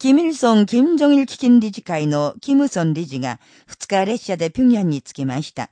キミルソン・キム・ジョギル基金理事会のキムソン理事が2日列車で平壌に着きました。